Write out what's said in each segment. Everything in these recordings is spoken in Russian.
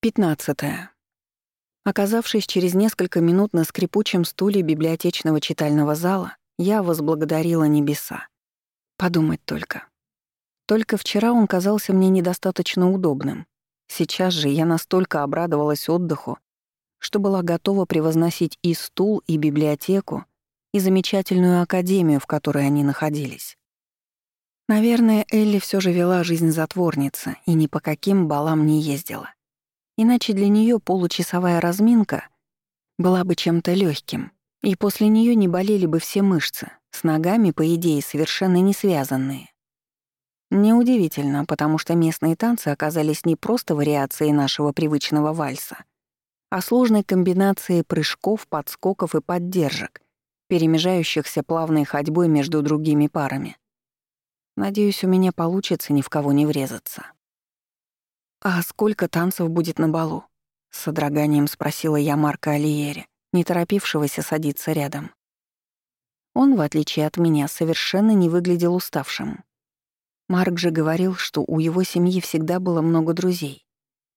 Пятнадцатое. Оказавшись через несколько минут на скрипучем стуле библиотечного читального зала, я возблагодарила небеса. Подумать только. Только вчера он казался мне недостаточно удобным. Сейчас же я настолько обрадовалась отдыху, что была готова превозносить и стул, и библиотеку, и замечательную академию, в которой они находились. Наверное, Элли все же вела жизнь затворницы и ни по каким балам не ездила. Иначе для нее получасовая разминка была бы чем-то легким, и после нее не болели бы все мышцы, с ногами, по идее, совершенно не связанные. Неудивительно, потому что местные танцы оказались не просто вариацией нашего привычного вальса, а сложной комбинацией прыжков, подскоков и поддержек, перемежающихся плавной ходьбой между другими парами. Надеюсь, у меня получится ни в кого не врезаться. «А сколько танцев будет на балу?» — с содроганием спросила я Марка Алиери, не торопившегося садиться рядом. Он, в отличие от меня, совершенно не выглядел уставшим. Марк же говорил, что у его семьи всегда было много друзей.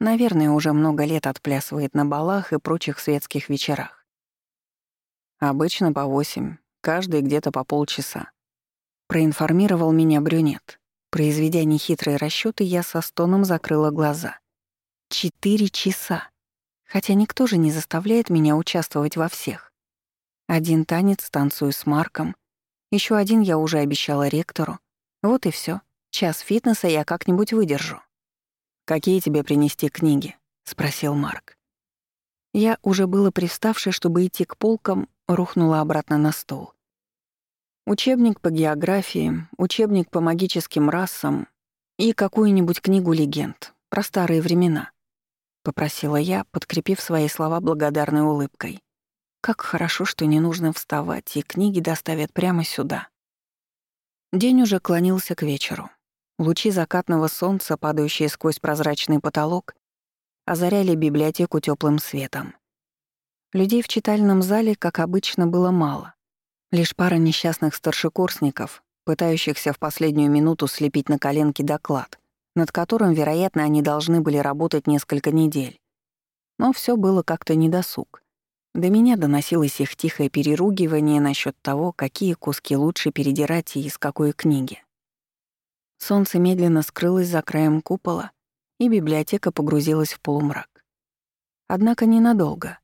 Наверное, уже много лет отплясывает на балах и прочих светских вечерах. Обычно по восемь, каждый где-то по полчаса. Проинформировал меня брюнет. Произведя нехитрые расчёты, я со стоном закрыла глаза. Четыре часа. Хотя никто же не заставляет меня участвовать во всех. Один танец танцую с Марком, ещё один я уже обещала ректору. Вот и всё. Час фитнеса я как-нибудь выдержу. «Какие тебе принести книги?» — спросил Марк. Я, уже было приставшая, чтобы идти к полкам, рухнула обратно на стол. Учебник по географии, учебник по магическим расам и какую-нибудь книгу легенд про старые времена. Попросила я, подкрепив свои слова благодарной улыбкой. Как хорошо, что не нужно вставать, и книги доставят прямо сюда. День уже клонился к вечеру. Лучи закатного солнца, падающие сквозь прозрачный потолок, озаряли библиотеку теплым светом. Людей в читальном зале, как обычно, было мало. Лишь пара несчастных старшекурсников, пытающихся в последнюю минуту слепить на коленке доклад, над которым, вероятно, они должны были работать несколько недель. Но все было как-то недосуг. До меня доносилось их тихое переругивание насчет того, какие куски лучше передирать и из какой книги. Солнце медленно скрылось за краем купола, и библиотека погрузилась в полумрак. Однако ненадолго —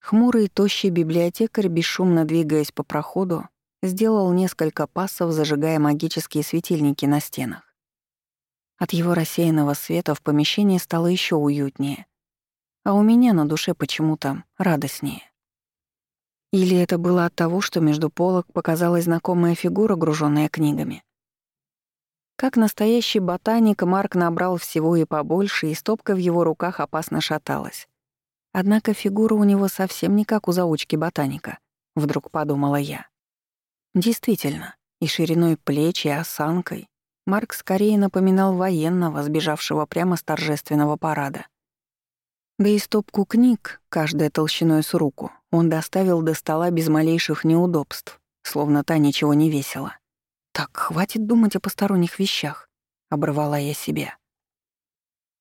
Хмурый, тощий библиотекарь, бесшумно двигаясь по проходу, сделал несколько пассов, зажигая магические светильники на стенах. От его рассеянного света в помещении стало еще уютнее, а у меня на душе почему-то радостнее. Или это было от того, что между полок показалась знакомая фигура, груженная книгами. Как настоящий ботаник, Марк набрал всего и побольше, и стопка в его руках опасно шаталась. Однако фигура у него совсем не как у заучки ботаника, вдруг подумала я. Действительно, и шириной плеч, и осанкой Марк скорее напоминал военного, сбежавшего прямо с торжественного парада. Да и стопку книг, каждая толщиной с руку, он доставил до стола без малейших неудобств, словно та ничего не весила. «Так, хватит думать о посторонних вещах», — оборвала я себя.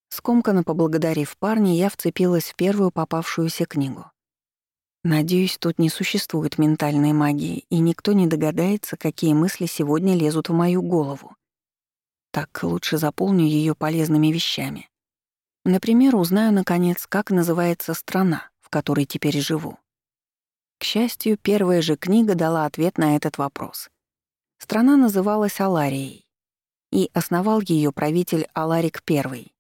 Скомканно поблагодарив парня, я вцепилась в первую попавшуюся книгу. Надеюсь, тут не существует ментальной магии, и никто не догадается, какие мысли сегодня лезут в мою голову. Так лучше заполню ее полезными вещами. Например, узнаю, наконец, как называется страна, в которой теперь живу. К счастью, первая же книга дала ответ на этот вопрос. Страна называлась Аларией, и основал ее правитель Аларик I,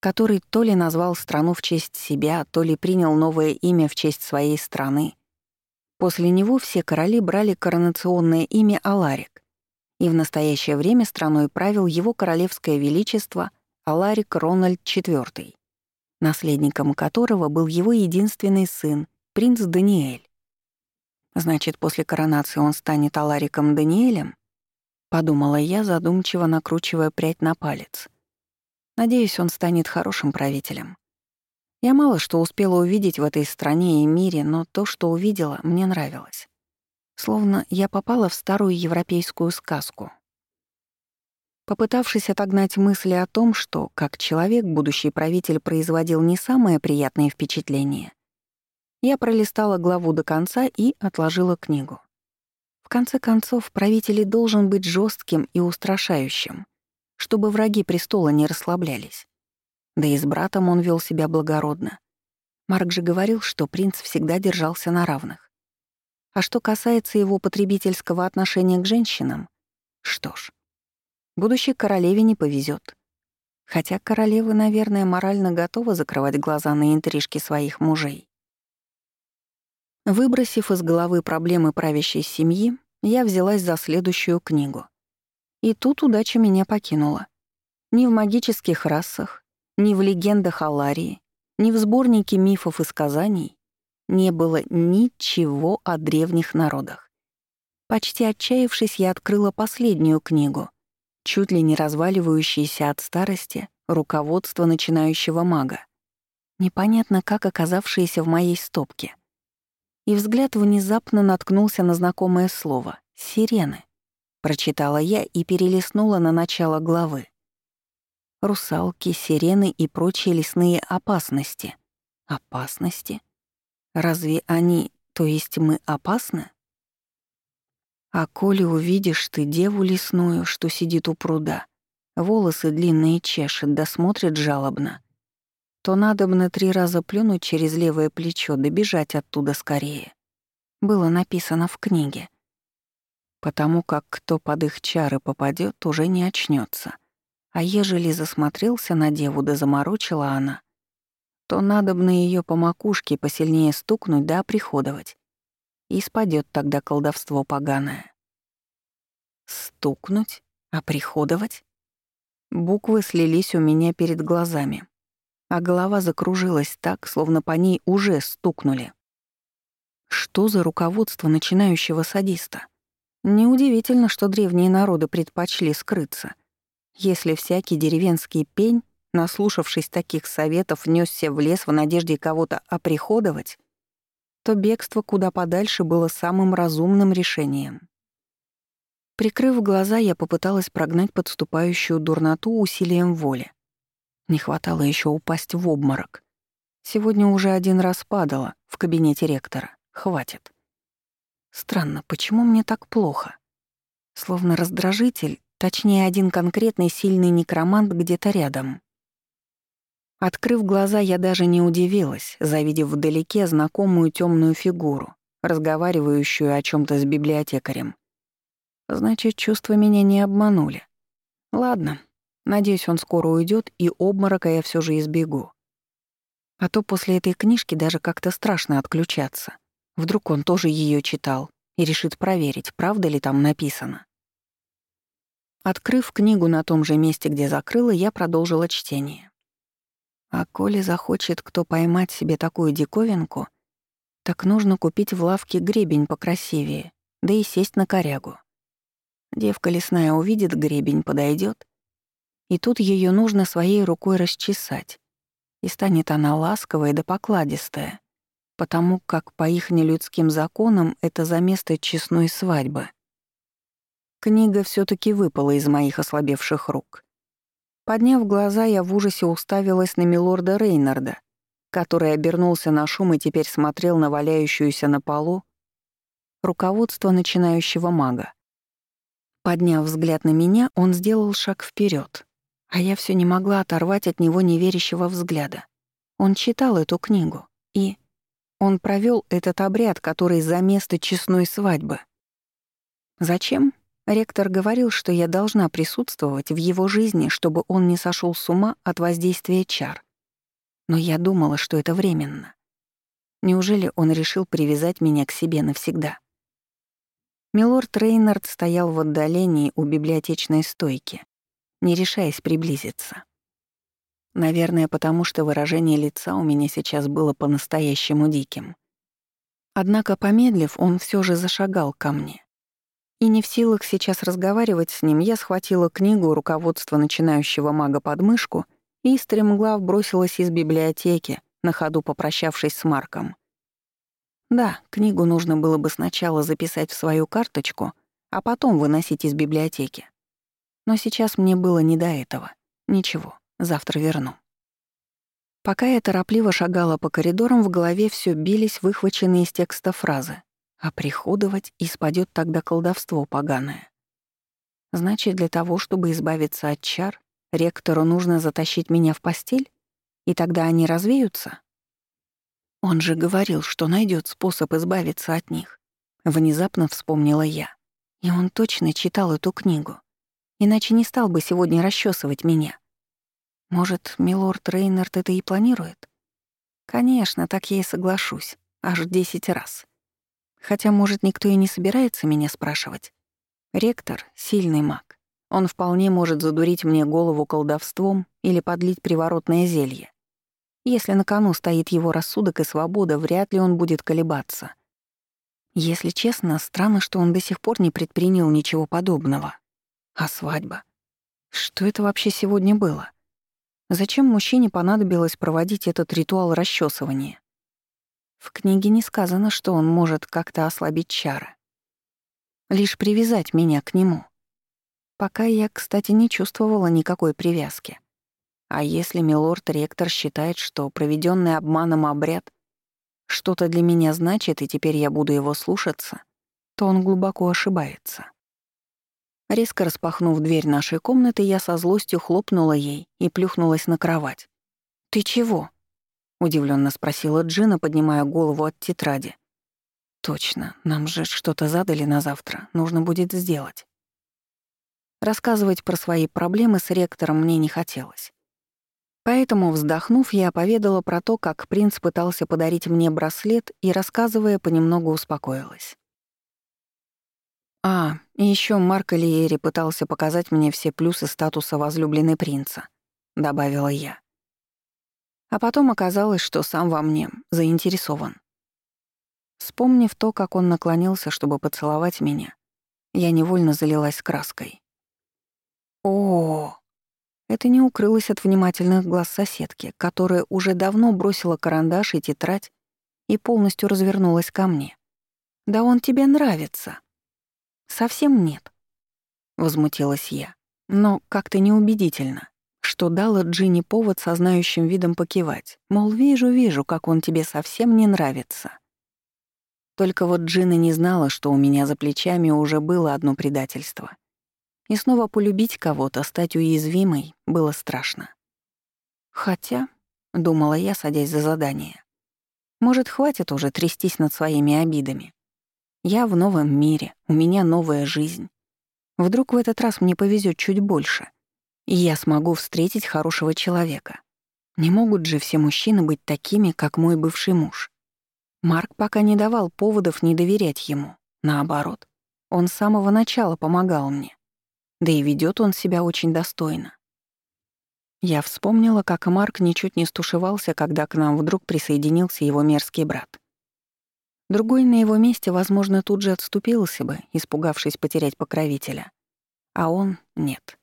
который то ли назвал страну в честь себя, то ли принял новое имя в честь своей страны. После него все короли брали коронационное имя Аларик, и в настоящее время страной правил его королевское величество Аларик Рональд IV, наследником которого был его единственный сын, принц Даниэль. Значит, после коронации он станет Алариком Даниэлем? Подумала я, задумчиво накручивая прядь на палец — Надеюсь, он станет хорошим правителем. Я мало что успела увидеть в этой стране и мире, но то, что увидела, мне нравилось. Словно я попала в старую европейскую сказку. Попытавшись отогнать мысли о том, что, как человек, будущий правитель производил не самое приятное впечатление, я пролистала главу до конца и отложила книгу. В конце концов, правитель должен быть жестким и устрашающим, чтобы враги престола не расслаблялись. Да и с братом он вел себя благородно. Марк же говорил, что принц всегда держался на равных. А что касается его потребительского отношения к женщинам, что ж, Будущей королеве не повезет. Хотя королевы, наверное, морально готовы закрывать глаза на интрижки своих мужей. Выбросив из головы проблемы правящей семьи, я взялась за следующую книгу. И тут удача меня покинула. Ни в магических расах, ни в легендах Аларии, ни в сборнике мифов и сказаний не было ничего о древних народах. Почти отчаявшись, я открыла последнюю книгу — чуть ли не разваливающееся от старости руководство начинающего мага, непонятно как оказавшееся в моей стопке. И взгляд внезапно наткнулся на знакомое слово — «сирены». Прочитала я и перелистнула на начало главы. Русалки, сирены и прочие лесные опасности. Опасности? Разве они, то есть мы, опасны? А коли увидишь ты деву лесную, что сидит у пруда, волосы длинные чешет, да жалобно, то надо бы на три раза плюнуть через левое плечо, да бежать оттуда скорее. Было написано в книге. Потому как кто под их чары попадет, уже не очнется. А ежели засмотрелся на деву да заморочила она, то надо бы на ее по макушке посильнее стукнуть да оприходовать и спадет тогда колдовство поганое. Стукнуть? Оприходовать? Буквы слились у меня перед глазами, а голова закружилась так, словно по ней уже стукнули. Что за руководство начинающего садиста? Неудивительно, что древние народы предпочли скрыться. Если всякий деревенский пень, наслушавшись таких советов, нёсся в лес в надежде кого-то оприходовать, то бегство куда подальше было самым разумным решением. Прикрыв глаза, я попыталась прогнать подступающую дурноту усилием воли. Не хватало еще упасть в обморок. Сегодня уже один раз падала в кабинете ректора. Хватит. Странно, почему мне так плохо? Словно раздражитель, точнее, один конкретный сильный некромант где-то рядом. Открыв глаза, я даже не удивилась, завидев вдалеке знакомую темную фигуру, разговаривающую о чем то с библиотекарем. Значит, чувства меня не обманули. Ладно, надеюсь, он скоро уйдет, и обморока я все же избегу. А то после этой книжки даже как-то страшно отключаться. Вдруг он тоже ее читал и решит проверить, правда ли там написано. Открыв книгу на том же месте, где закрыла, я продолжила чтение. А коли захочет кто поймать себе такую диковинку, так нужно купить в лавке гребень покрасивее, да и сесть на корягу. Девка лесная увидит гребень, подойдет, и тут ее нужно своей рукой расчесать, и станет она ласковая да покладистая, потому как по их нелюдским законам это за место честной свадьбы. Книга все таки выпала из моих ослабевших рук — Подняв глаза, я в ужасе уставилась на милорда Рейнарда, который обернулся на шум и теперь смотрел на валяющуюся на полу руководство начинающего мага. Подняв взгляд на меня, он сделал шаг вперед, а я все не могла оторвать от него неверящего взгляда. Он читал эту книгу, и он провел этот обряд, который за место честной свадьбы. Зачем? Ректор говорил, что я должна присутствовать в его жизни, чтобы он не сошел с ума от воздействия чар. Но я думала, что это временно. Неужели он решил привязать меня к себе навсегда? Милорд Рейнард стоял в отдалении у библиотечной стойки, не решаясь приблизиться. Наверное, потому что выражение лица у меня сейчас было по-настоящему диким. Однако, помедлив, он все же зашагал ко мне. И не в силах сейчас разговаривать с ним, я схватила книгу руководства начинающего мага под мышку и стремглав бросилась из библиотеки, на ходу попрощавшись с Марком. Да, книгу нужно было бы сначала записать в свою карточку, а потом выносить из библиотеки. Но сейчас мне было не до этого. Ничего, завтра верну. Пока я торопливо шагала по коридорам, в голове все бились выхваченные из текста фразы. А приходовать и спадет тогда колдовство поганое. Значит, для того, чтобы избавиться от чар, ректору нужно затащить меня в постель? И тогда они развеются? Он же говорил, что найдет способ избавиться от них. Внезапно вспомнила я. И он точно читал эту книгу. Иначе не стал бы сегодня расчесывать меня. Может, милорд Рейнард это и планирует? Конечно, так я и соглашусь. Аж десять раз. Хотя, может, никто и не собирается меня спрашивать. Ректор — сильный маг. Он вполне может задурить мне голову колдовством или подлить приворотное зелье. Если на кону стоит его рассудок и свобода, вряд ли он будет колебаться. Если честно, странно, что он до сих пор не предпринял ничего подобного. А свадьба? Что это вообще сегодня было? Зачем мужчине понадобилось проводить этот ритуал расчесывания? В книге не сказано, что он может как-то ослабить чары. Лишь привязать меня к нему. Пока я, кстати, не чувствовала никакой привязки. А если милорд-ректор считает, что проведенный обманом обряд что-то для меня значит, и теперь я буду его слушаться, то он глубоко ошибается. Резко распахнув дверь нашей комнаты, я со злостью хлопнула ей и плюхнулась на кровать. «Ты чего?» — удивленно спросила Джина, поднимая голову от тетради. «Точно, нам же что-то задали на завтра, нужно будет сделать». Рассказывать про свои проблемы с ректором мне не хотелось. Поэтому, вздохнув, я поведала про то, как принц пытался подарить мне браслет и, рассказывая, понемногу успокоилась. А, еще Марк Лиери пытался показать мне все плюсы статуса возлюбленной принца, добавила я. А потом оказалось, что сам во мне заинтересован. Вспомнив то, как он наклонился, чтобы поцеловать меня, я невольно залилась краской. О, это не укрылось от внимательных глаз соседки, которая уже давно бросила карандаш и тетрадь и полностью развернулась ко мне. «Да он тебе нравится!» «Совсем нет», — возмутилась я, но как-то неубедительно, что дало Джинни повод со знающим видом покивать, мол, вижу-вижу, как он тебе совсем не нравится. Только вот Джина не знала, что у меня за плечами уже было одно предательство. И снова полюбить кого-то, стать уязвимой, было страшно. Хотя, — думала я, садясь за задание, — может, хватит уже трястись над своими обидами. Я в новом мире, у меня новая жизнь. Вдруг в этот раз мне повезет чуть больше, и я смогу встретить хорошего человека. Не могут же все мужчины быть такими, как мой бывший муж. Марк пока не давал поводов не доверять ему. Наоборот, он с самого начала помогал мне. Да и ведет он себя очень достойно. Я вспомнила, как Марк ничуть не стушевался, когда к нам вдруг присоединился его мерзкий брат. Другой на его месте, возможно, тут же отступился бы, испугавшись потерять покровителя. А он — нет.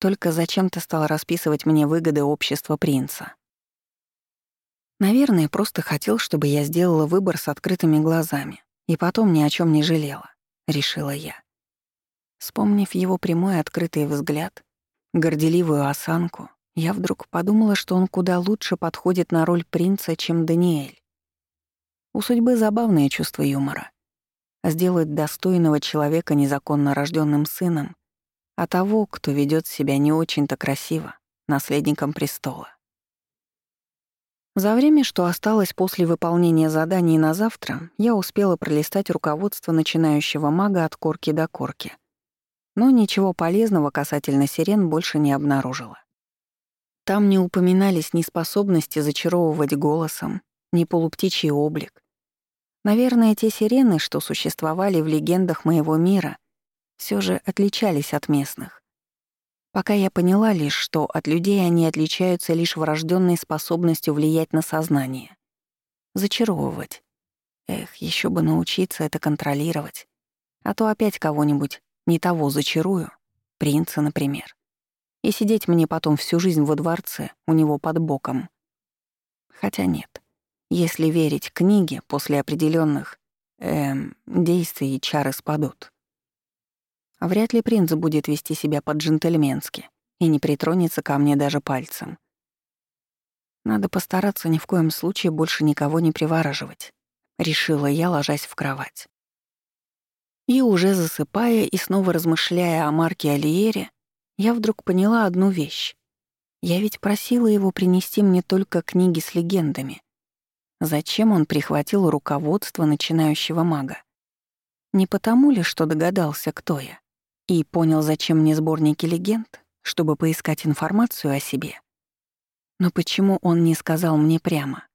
Только зачем-то стал расписывать мне выгоды общества принца. Наверное, просто хотел, чтобы я сделала выбор с открытыми глазами и потом ни о чем не жалела, решила я. Вспомнив его прямой открытый взгляд, горделивую осанку, я вдруг подумала, что он куда лучше подходит на роль принца, чем Даниэль. У судьбы забавное чувство юмора. Сделать достойного человека незаконно рожденным сыном, а того, кто ведет себя не очень-то красиво, наследником престола. За время, что осталось после выполнения заданий на завтра, я успела пролистать руководство начинающего мага от корки до корки. Но ничего полезного касательно сирен больше не обнаружила. Там не упоминались ни способности зачаровывать голосом, ни полуптичий облик, Наверное, те сирены, что существовали в легендах моего мира, все же отличались от местных. Пока я поняла лишь, что от людей они отличаются лишь врожденной способностью влиять на сознание. Зачаровывать. Эх, еще бы научиться это контролировать. А то опять кого-нибудь не того зачарую, принца, например. И сидеть мне потом всю жизнь во дворце, у него под боком. Хотя нет. Если верить книге, после определенных эм, действий чары спадут. Вряд ли принц будет вести себя по-джентльменски и не притронется ко мне даже пальцем. Надо постараться ни в коем случае больше никого не привораживать, решила я, ложась в кровать. И уже засыпая и снова размышляя о Марке Алиере, я вдруг поняла одну вещь. Я ведь просила его принести мне только книги с легендами. Зачем он прихватил руководство начинающего мага? Не потому ли, что догадался, кто я? И понял, зачем мне сборники легенд, чтобы поискать информацию о себе? Но почему он не сказал мне прямо?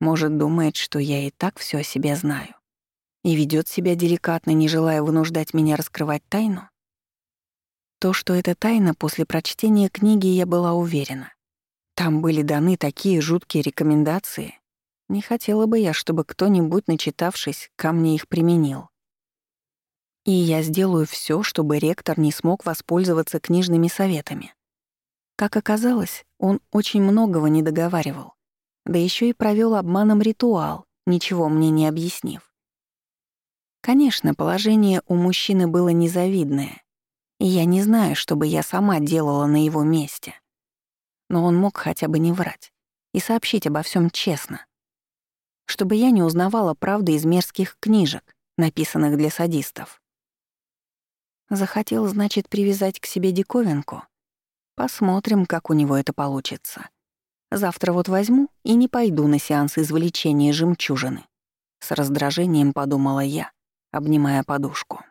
Может, думает, что я и так все о себе знаю? И ведет себя деликатно, не желая вынуждать меня раскрывать тайну? То, что это тайна, после прочтения книги я была уверена. Там были даны такие жуткие рекомендации. Не хотела бы я, чтобы кто-нибудь, начитавшись, ко мне их применил. И я сделаю все, чтобы ректор не смог воспользоваться книжными советами. Как оказалось, он очень многого не договаривал. Да еще и провел обманом ритуал, ничего мне не объяснив. Конечно, положение у мужчины было незавидное, и я не знаю, что бы я сама делала на его месте. Но он мог хотя бы не врать и сообщить обо всем честно. Чтобы я не узнавала правды из мерзких книжек, написанных для садистов. Захотел, значит, привязать к себе диковинку. Посмотрим, как у него это получится. Завтра вот возьму и не пойду на сеанс извлечения жемчужины. С раздражением подумала я, обнимая подушку.